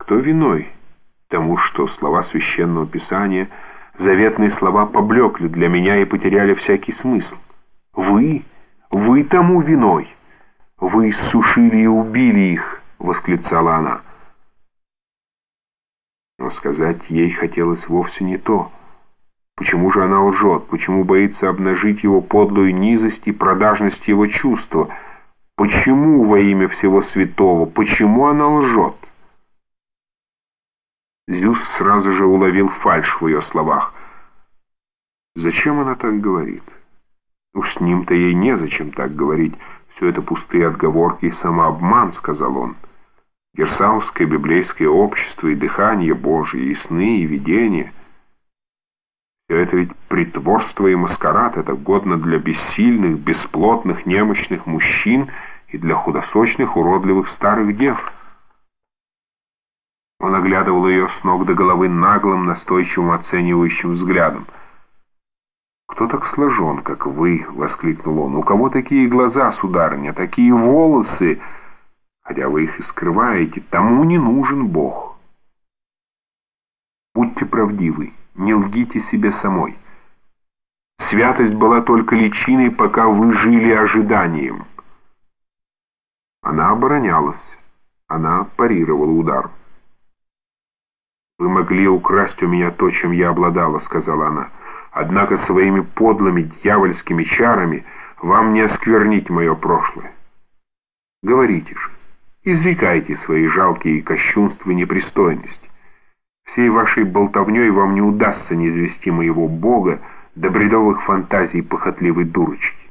Кто виной тому, что слова Священного Писания, заветные слова поблекли для меня и потеряли всякий смысл? Вы, вы тому виной. Вы сушили и убили их, восклицала она. Но сказать ей хотелось вовсе не то. Почему же она лжет? Почему боится обнажить его подлую низость и продажность его чувства? Почему во имя всего святого? Почему она лжет? Зюс сразу же уловил фальшь в ее словах. Зачем она так говорит? Уж с ним-то ей незачем так говорить. Все это пустые отговорки и самообман, сказал он. Герсаусское библейское общество и дыхание Божие, и сны, и видения. Все это ведь притворство и маскарад, это годно для бессильных, бесплотных, немощных мужчин и для худосочных, уродливых старых дев. Он оглядывал ее с ног до головы наглым, настойчивым, оценивающим взглядом. «Кто так сложен, как вы?» — воскликнул он. «У кого такие глаза, сударыня, такие волосы?» хотя вы их и скрываете, тому не нужен Бог. Будьте правдивы, не лгите себе самой. Святость была только личиной, пока вы жили ожиданием. Она оборонялась, она парировала удар. «Вы могли украсть у меня то, чем я обладала», — сказала она. «Однако своими подлыми дьявольскими чарами вам не осквернить мое прошлое. Говорите же». Изрекайте свои жалкие кощунства и непристойность. Всей вашей болтовней вам не удастся не извести моего Бога до бредовых фантазий похотливой дурочки.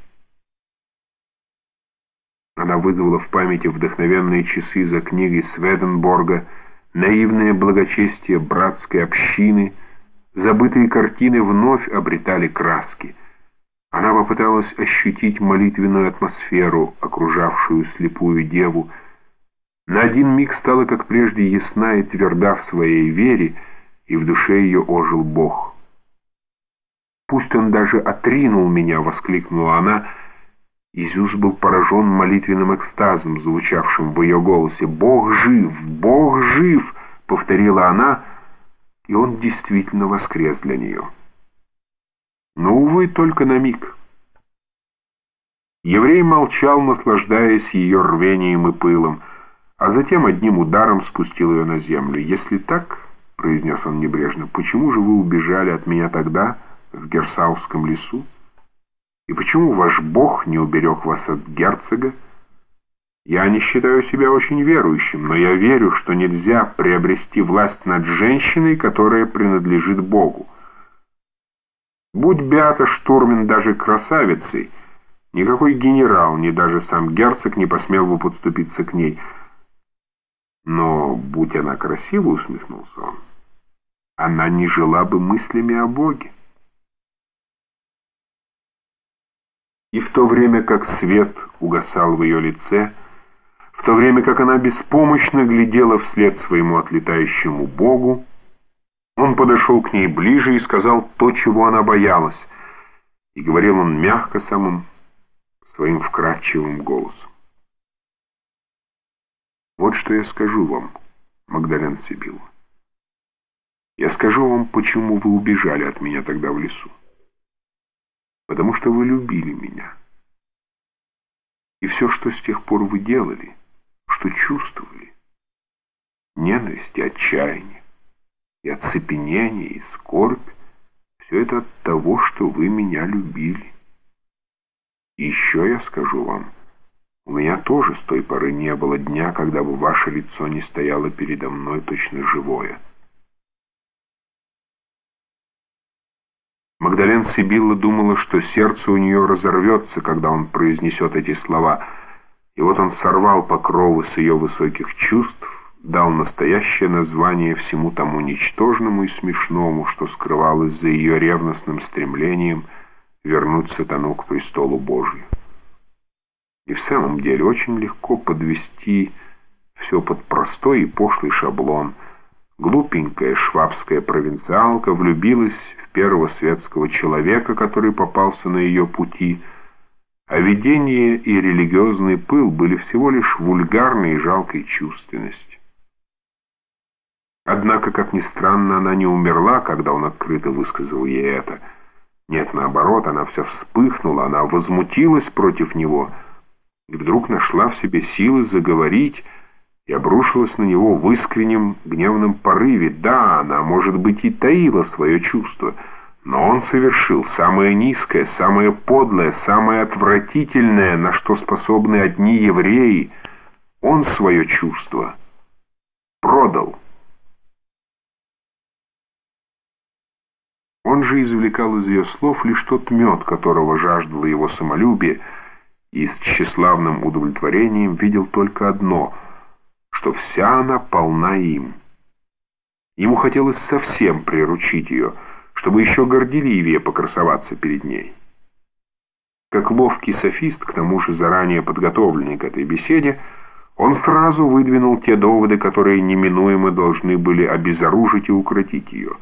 Она вызвала в памяти вдохновенные часы за книгой Сведенборга, наивное благочестие братской общины, забытые картины вновь обретали краски. Она попыталась ощутить молитвенную атмосферу, окружавшую слепую деву, на один миг стала, как прежде, ясна и тверда в своей вере, и в душе ее ожил Бог. «Пусть он даже отринул меня!» — воскликнула она. Изюс был поражен молитвенным экстазом, звучавшим в ее голосе. «Бог жив! Бог жив!» — повторила она, и он действительно воскрес для нее. Но, увы, только на миг. Еврей молчал, наслаждаясь ее рвением и пылом а затем одним ударом спустил ее на землю. «Если так, — произнес он небрежно, — почему же вы убежали от меня тогда в Герсауском лесу? И почему ваш Бог не уберег вас от герцога? Я не считаю себя очень верующим, но я верю, что нельзя приобрести власть над женщиной, которая принадлежит Богу. Будь Беата Штурмин даже красавицей, никакой генерал, ни даже сам герцог не посмел бы подступиться к ней — но, будь она красива, усмехнулся он, она не жила бы мыслями о Боге. И в то время как свет угасал в ее лице, в то время как она беспомощно глядела вслед своему отлетающему Богу, он подошел к ней ближе и сказал то, чего она боялась, и говорил он мягко самым своим вкрадчивым голосом. Вот что я скажу вам, Магдален Сибил. Я скажу вам, почему вы убежали от меня тогда в лесу. Потому что вы любили меня. И все, что с тех пор вы делали, что чувствовали, ненависть и отчаяние, и оцепенение, и скорбь, все это от того, что вы меня любили. И еще я скажу вам, у меня тоже с той поры не было дня, когда бы ваше лицо не стояло передо мной точно живое. Магдален Сибилла думала, что сердце у нее разорвется, когда он произнесет эти слова, и вот он сорвал покровы с ее высоких чувств, дал настоящее название всему тому ничтожному и смешному, что скрывалось за ее ревностным стремлением вернуть сатану к престолу Божию. И в самом деле очень легко подвести все под простой и пошлый шаблон. Глупенькая швабская провинциалка влюбилась в первого светского человека, который попался на ее пути, а видение и религиозный пыл были всего лишь вульгарной и жалкой чувственностью. Однако, как ни странно, она не умерла, когда он открыто высказал ей это. Нет, наоборот, она вся вспыхнула, она возмутилась против него и вдруг нашла в себе силы заговорить и обрушилась на него в искреннем гневном порыве. Да, она, может быть, и таила свое чувство, но он совершил самое низкое, самое подлое, самое отвратительное, на что способны одни евреи. Он свое чувство продал. Он же извлекал из ее слов лишь тот мед, которого жаждало его самолюбие, и с тщеславным удовлетворением видел только одно, что вся она полна им. Ему хотелось совсем приручить ее, чтобы еще горделивее покрасоваться перед ней. Как ловкий софист, к тому же заранее подготовленный к этой беседе, он сразу выдвинул те доводы, которые неминуемо должны были обезоружить и укротить ее —